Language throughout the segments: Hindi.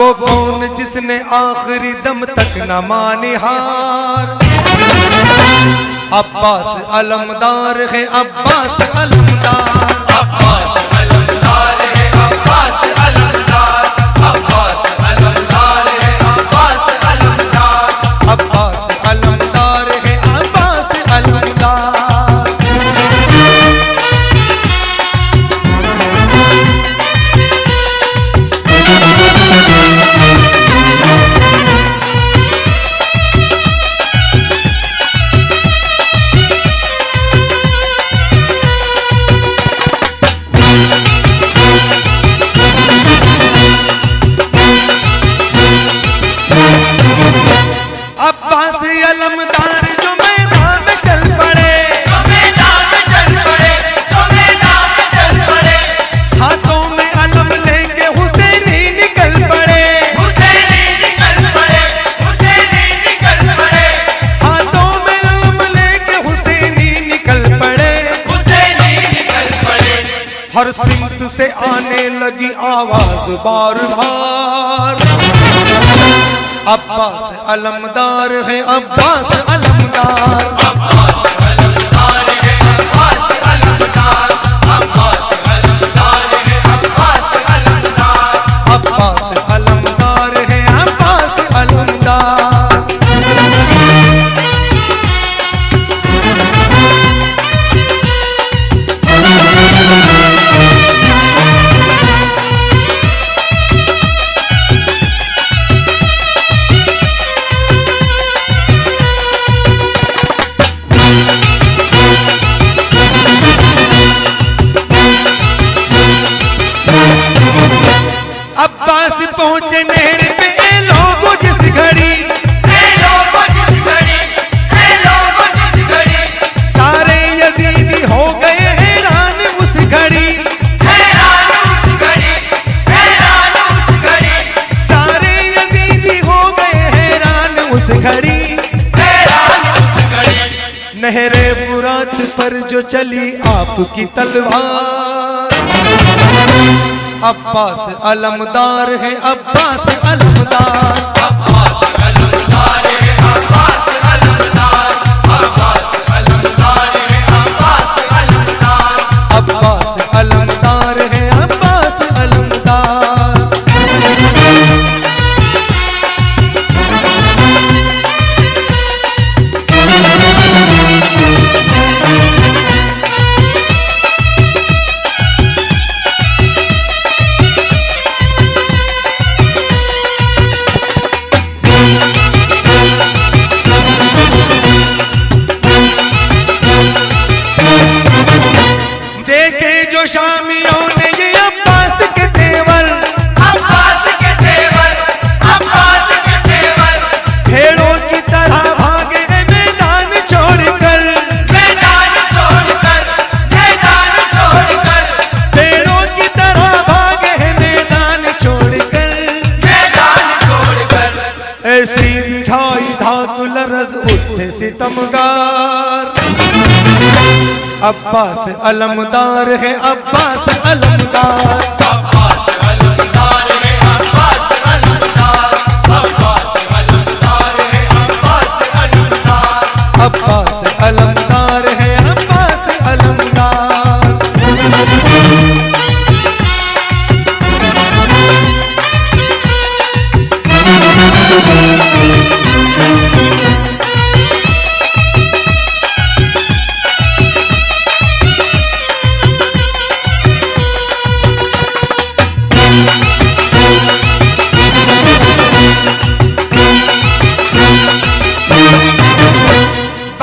वो कौन जिसने आखिरी दम तक न मानी हार। अब्बास अलमदार है अब्बास अलमदार। हर सिमत से आने लगी आवाज़ बार बार। अब्बास अलमदार है अब्बास अलमदार। अब्बास घड़ी। नहरे बुरात पर जो चली आपकी तलवार। अब्बास अलमदार है अब्बास अलमदार। ऐसी दिखाई धाक लरज उठे सितमगार। अब्बास अलमदार है अब्बास अलमदार।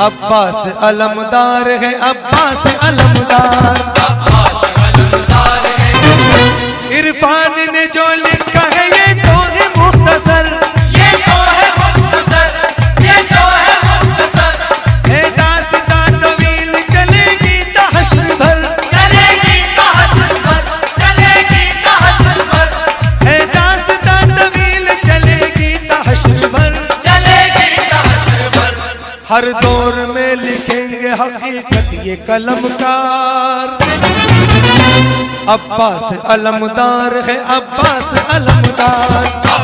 अब्बास अलमदार है अब्बास अलमदार। इरफान ने जो लिखा हकीकत ये कलमकार। अब्बास अलमदार है अब्बास अलमदार।